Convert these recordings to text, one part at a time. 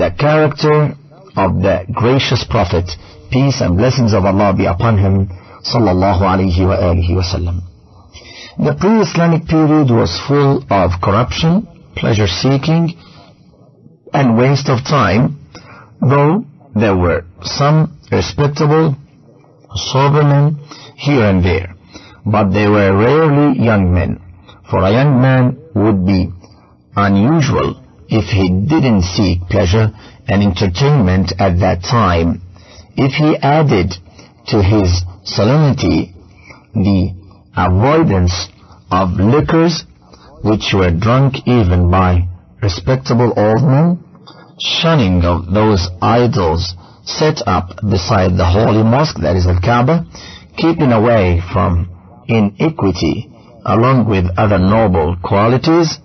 the character of the gracious Prophet, peace and blessings of Allah be upon him, sallallahu alayhi wa alihi wasallam. The pre-Islamic period was full of corruption, pleasure-seeking, and waste of time, though there were some respectable, sober men here and there, but they were rarely young men, for a young man would be unusual if he didn't seek pleasure and entertainment at that time. If he added to his solemnity the avoidance of liquors which were drunk even by respectable old men, shunning of those idols set up beside the holy mosque, that is Al-Kaaba, keeping away from iniquity along with other noble qualities,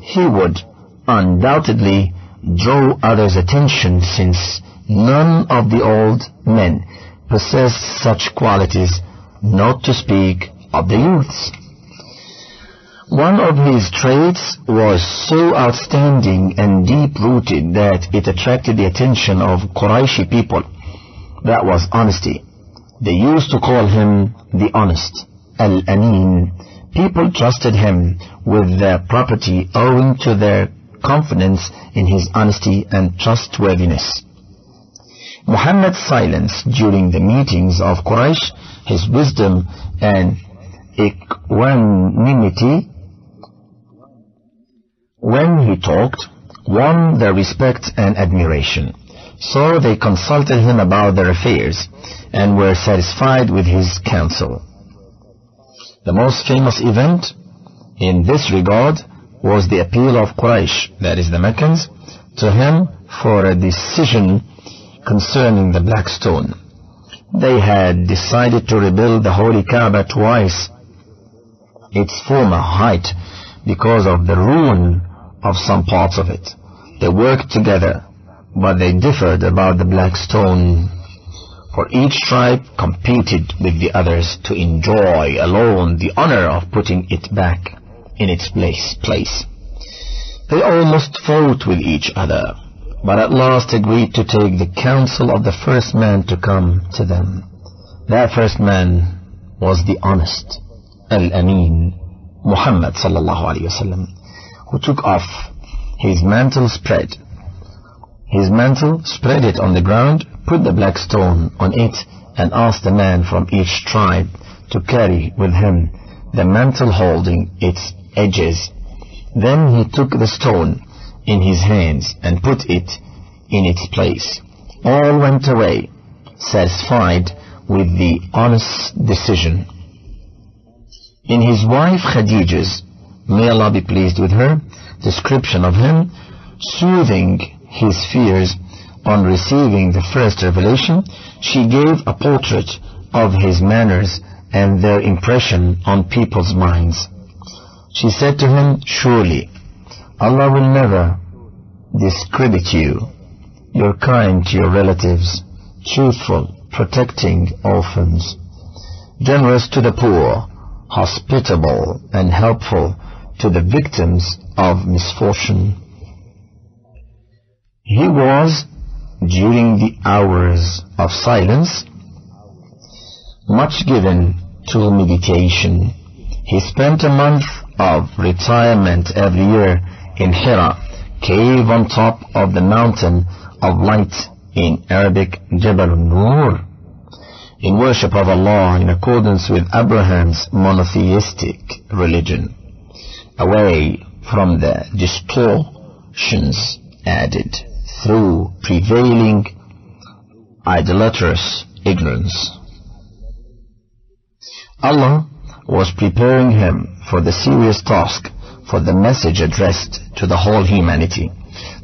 he would undoubtedly draw others' attention since none of the old men possessed such qualities, not to speak of the youths. One of his traits was so outstanding and deep-rooted that it attracted the attention of Qurayshi people. That was honesty. They used to call him the honest, Al-Amin. People trusted him with their property owing to their confidence in his honesty and trustworthiness. Muhammad's silence during the meetings of Quraysh, his wisdom and equanimity when he talked, won their respect and admiration. So they consulted him about their affairs and were satisfied with his counsel. The most famous event in this regard was the appeal of Quraysh, that is the Meccans, to him for a decision concerning the black stone. They had decided to rebuild the Holy Kaaba twice its former height because of the ruin of some parts of it. They worked together, but they differed about the black stone for each tribe competed with the others to enjoy alone the honor of putting it back in its place. place. They almost fought with each other, but at last agreed to take the counsel of the first man to come to them. That first man was the honest, Al-Amin, Muhammad sallallahu alayhi wasallam, who took off his mantle spread. His mantle, spread it on the ground, put the black stone on it, and asked a man from each tribe to carry with him the mantle holding its edges. Then he took the stone in his hands and put it in its place. All went away, satisfied with the honest decision. In his wife Khadija's, may Allah be pleased with her, description of him, soothing his fears on receiving the first revelation, she gave a portrait of his manners and their impression on people's minds. She said to him, Surely, Allah will never discredit you. You're kind to your relatives, truthful, protecting orphans, generous to the poor, hospitable and helpful to the victims of misfortune. He was during the hours of silence, much given to meditation. He spent a month of retirement every year in Hira, cave on top of the mountain of light in Arabic Jabal Nur, in worship of Allah in accordance with Abraham's monotheistic religion, away from the distortions added through prevailing idolatrous ignorance. Allah was preparing him for the serious task for the message addressed to the whole humanity.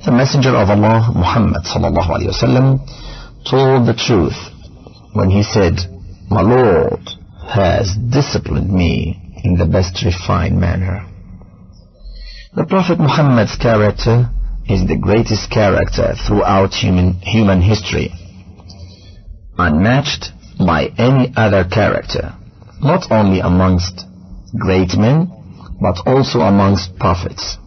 The messenger of Allah, Muhammad sallallahu alaihi wasallam, told the truth when he said, My Lord has disciplined me in the best refined manner. The Prophet Muhammad's character is the greatest character throughout human, human history, unmatched by any other character, not only amongst great men, but also amongst prophets.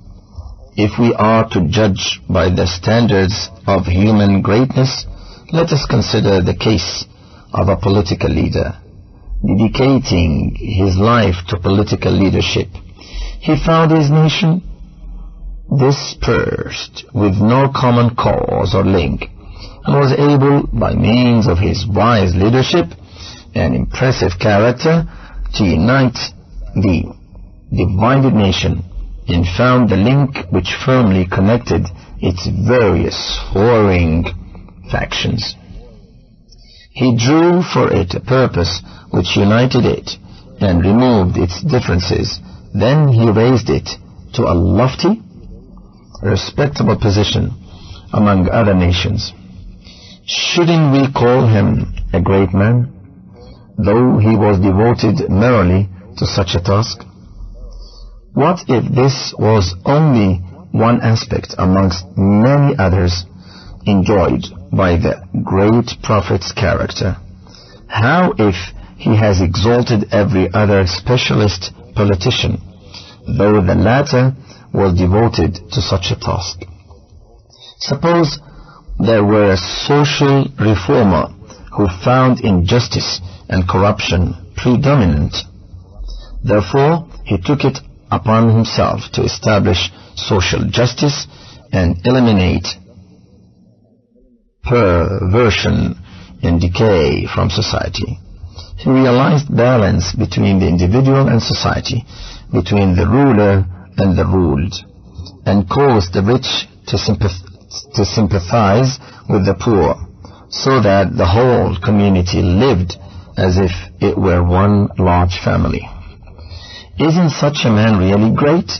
If we are to judge by the standards of human greatness, let us consider the case of a political leader dedicating his life to political leadership. He found his nation dispersed with no common cause or link and was able, by means of his wise leadership and impressive character, to unite the divided nation and found the link which firmly connected its various warring factions. He drew for it a purpose which united it and removed its differences. Then he raised it to a lofty, respectable position among other nations. Shouldn't we call him a great man, though he was devoted merely to such a task? What if this was only one aspect amongst many others enjoyed by the great prophet's character? How if he has exalted every other specialist politician, though the latter was devoted to such a task? Suppose there were a social reformer who found injustice and corruption predominant. Therefore, he took it upon himself to establish social justice and eliminate perversion and decay from society. He realized balance between the individual and society, between the ruler and the ruled, and caused the rich to, sympath- to sympathize with the poor, so that the whole community lived as if it were one large family. Isn't such a man really great?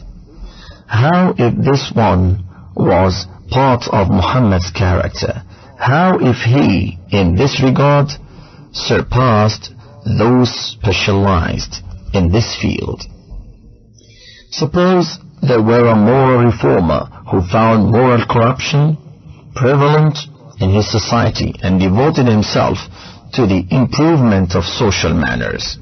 How if this one was part of Muhammad's character? How if he, in this regard, surpassed those specialized in this field? Suppose there were a moral reformer who found moral corruption prevalent in his society and devoted himself to the improvement of social manners.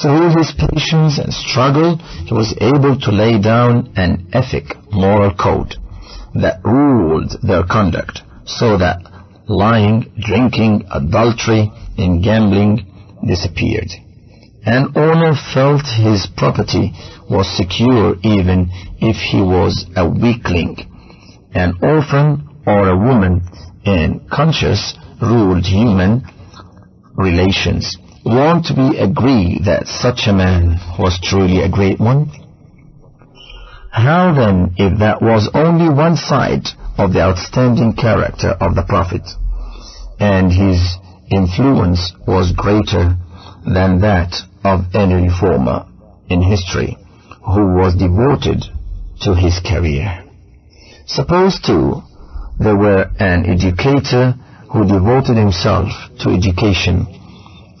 Through his patience and struggle, he was able to lay down an ethic moral code that ruled their conduct so that lying, drinking, adultery, and gambling disappeared. An owner felt his property was secure even if he was a weakling. An orphan or a woman in conscience ruled human relations. Won't we agree that such a man was truly a great one? How then, if that was only one side of the outstanding character of the Prophet, and his influence was greater than that of any reformer in history who was devoted to his career? Suppose, too, there were an educator who devoted himself to education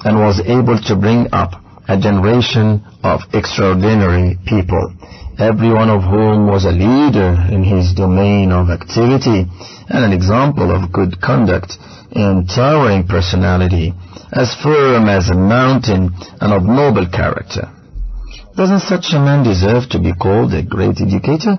and was able to bring up a generation of extraordinary people, every one of whom was a leader in his domain of activity and an example of good conduct and towering personality, as firm as a mountain and of noble character. Doesn't such a man deserve to be called a great educator?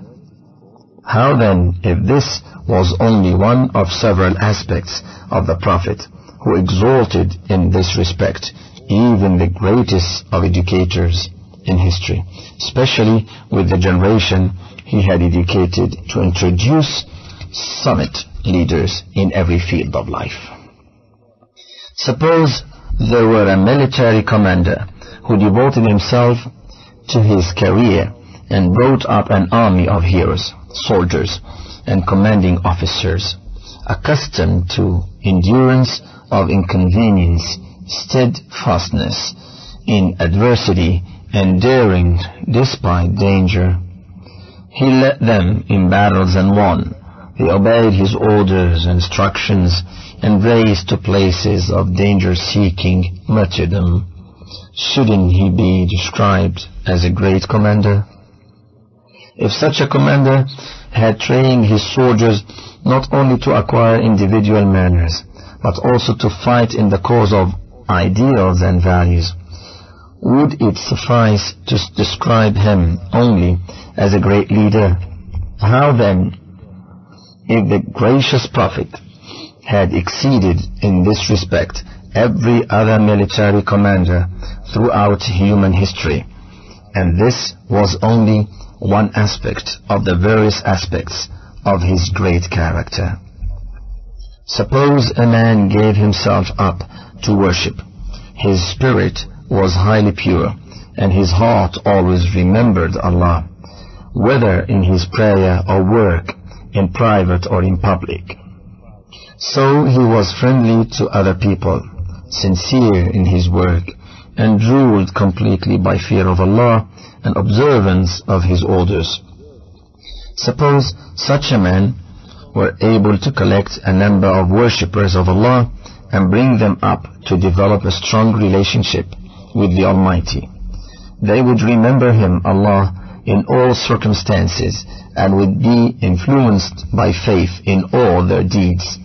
How then, if this was only one of several aspects of the Prophet, who exalted in this respect even the greatest of educators in history, especially with the generation he had educated to introduce summit leaders in every field of life. Suppose there were a military commander who devoted himself to his career and brought up an army of heroes, soldiers, and commanding officers, accustomed to endurance of inconvenience, steadfastness in adversity, and daring despite danger. He led them in battles and won. They obeyed his orders and instructions and raised to places of danger-seeking martyrdom. Shouldn't he be described as a great commander? If such a commander had trained his soldiers not only to acquire individual manners, but also to fight in the cause of ideals and values. Would it suffice to describe him only as a great leader How then, if the gracious Prophet had exceeded in this respect every other military commander throughout human history, and this was only one aspect of the various aspects of his great character. Suppose a man gave himself up to worship. His spirit was highly pure, and his heart always remembered Allah, whether in his prayer or work, in private or in public. So he was friendly to other people, sincere in his work, and ruled completely by fear of Allah and observance of His orders. Suppose such a man were able to collect a number of worshippers of Allah and bring them up to develop a strong relationship with the Almighty. They would remember Him, Allah, in all circumstances and would be influenced by faith in all their deeds,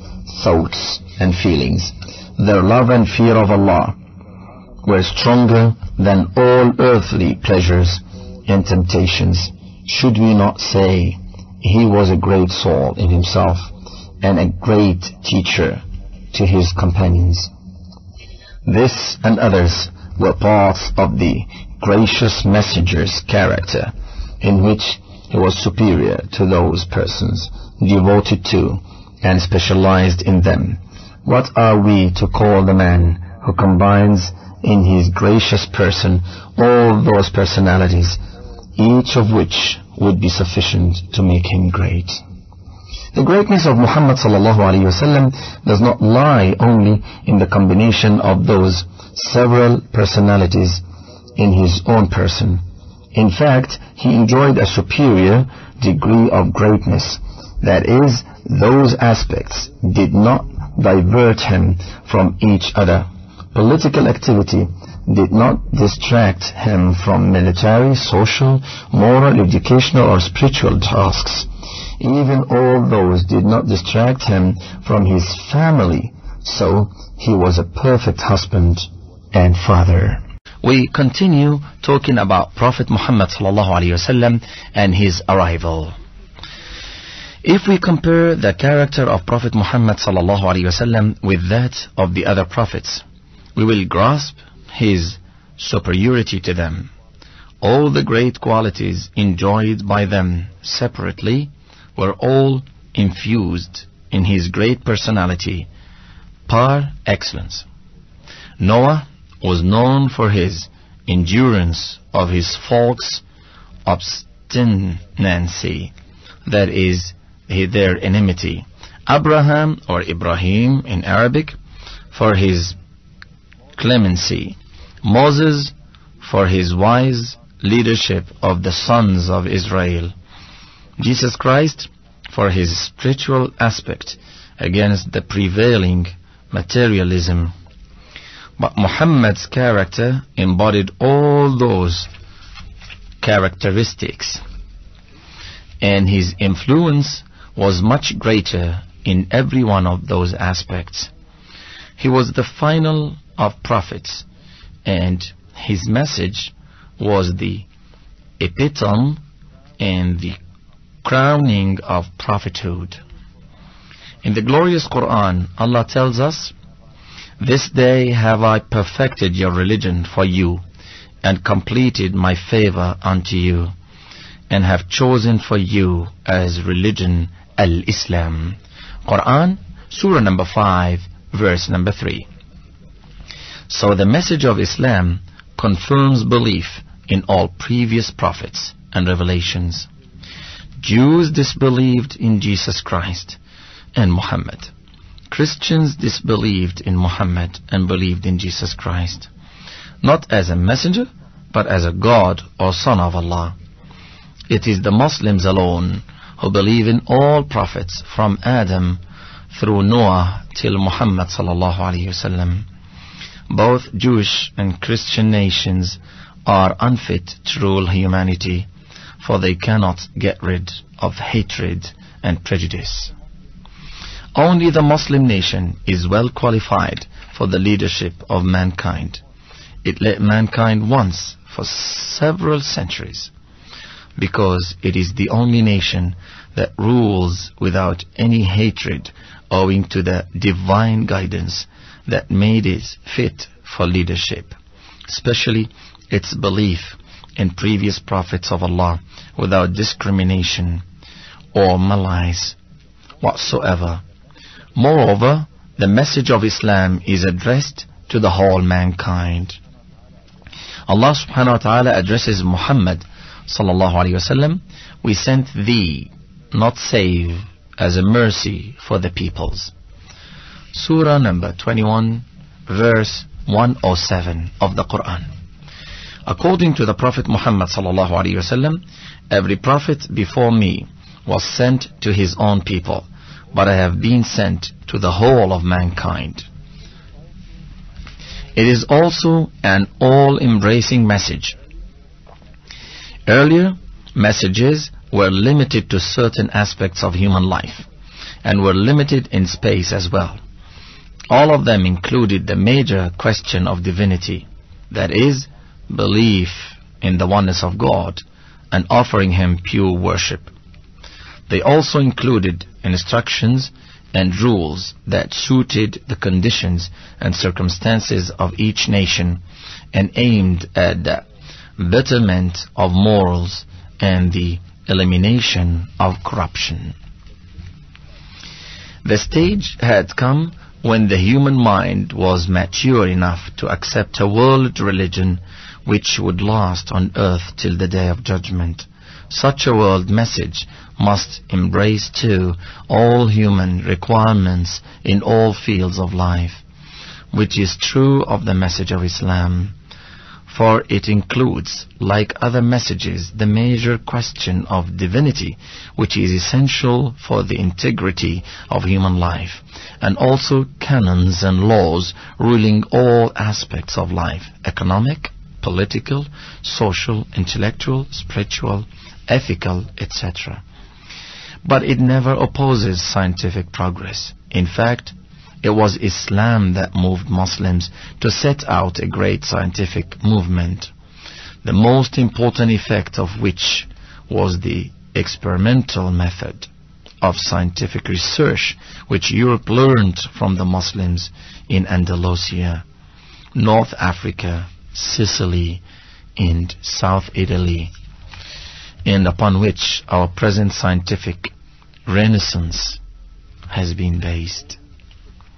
thoughts and feelings. Their love and fear of Allah were stronger than all earthly pleasures and temptations. Should we not say he was a great soul in himself and a great teacher to his companions? This and others were parts of the gracious messenger's character in which he was superior to those persons devoted to and specialized in them. What are we to call the man who combines in his gracious person all those personalities, each of which would be sufficient to make him great. The greatness of Muhammad sallallahu does not lie only in the combination of those several personalities in his own person. In fact, he enjoyed a superior degree of greatness. That is, those aspects did not divert him from each other political activity did not distract him from military, social, moral, educational or spiritual tasks. Even all those did not distract him from his family, so he was a perfect husband and father. We continue talking about Prophet Muhammad and his arrival. If we compare the character of Prophet Muhammad with that of the other prophets, we will grasp his superiority to them. All the great qualities enjoyed by them separately were all infused in his great personality par excellence. Noah was known for his endurance of his folk's obstinacy, that is, their enmity. Abraham or Ibrahim in Arabic for his clemency. Moses for his wise leadership of the sons of Israel. Jesus Christ for his spiritual aspect against the prevailing materialism. But Muhammad's character embodied all those characteristics, and his influence was much greater in every one of those aspects. He was the final of prophets and his message was the epitome and the crowning of prophethood. In the glorious Quran, Allah tells us, This day have I perfected your religion for you and completed my favor unto you and have chosen for you as religion al-Islam. Quran, Surah number 5, verse number 3. So the message of Islam confirms belief in all previous prophets and revelations. Jews disbelieved in Jesus Christ and Muhammad. Christians disbelieved in Muhammad and believed in Jesus Christ, not as a messenger, but as a God or Son of Allah. It is the Muslims alone who believe in all prophets from Adam through Noah till Muhammad sallallahu alaihi wasallam both Jewish and Christian nations are unfit to rule humanity, for they cannot get rid of hatred and prejudice. Only the Muslim nation is well qualified for the leadership of mankind. It led mankind once for several centuries because it is the only nation that rules without any hatred owing to the divine guidance that made it fit for leadership, especially its belief in previous prophets of Allah without discrimination or malice whatsoever. Moreover, the message of Islam is addressed to the whole mankind. Allah subhanahu wa ta'ala addresses Muhammad sallallahu alayhi wasallam, we sent thee, not save, as a mercy for the peoples. Surah number 21, verse 107 of the Quran. According to the Prophet Muhammad sallallahu alayhi wasallam, every prophet before me was sent to his own people, but I have been sent to the whole of mankind. It is also an all-embracing message. Earlier, messages were limited to certain aspects of human life and were limited in space as well. All of them included the major question of divinity, that is, belief in the oneness of God and offering Him pure worship. They also included instructions and rules that suited the conditions and circumstances of each nation and aimed at the betterment of morals and the elimination of corruption. The stage had come when the human mind was mature enough to accept a world religion which would last on earth till the day of judgment. Such a world message must embrace too all human requirements in all fields of life, which is true of the message of Islam for it includes, like other messages, the major question of divinity, which is essential for the integrity of human life, and also canons and laws ruling all aspects of life, economic, political, social, intellectual, spiritual, ethical, etc. But it never opposes scientific progress. In fact, it was Islam that moved Muslims to set out a great scientific movement, the most important effect of which was the experimental method of scientific research which Europe learned from the Muslims in Andalusia, North Africa, Sicily, and South Italy, and upon which our present scientific renaissance has been based.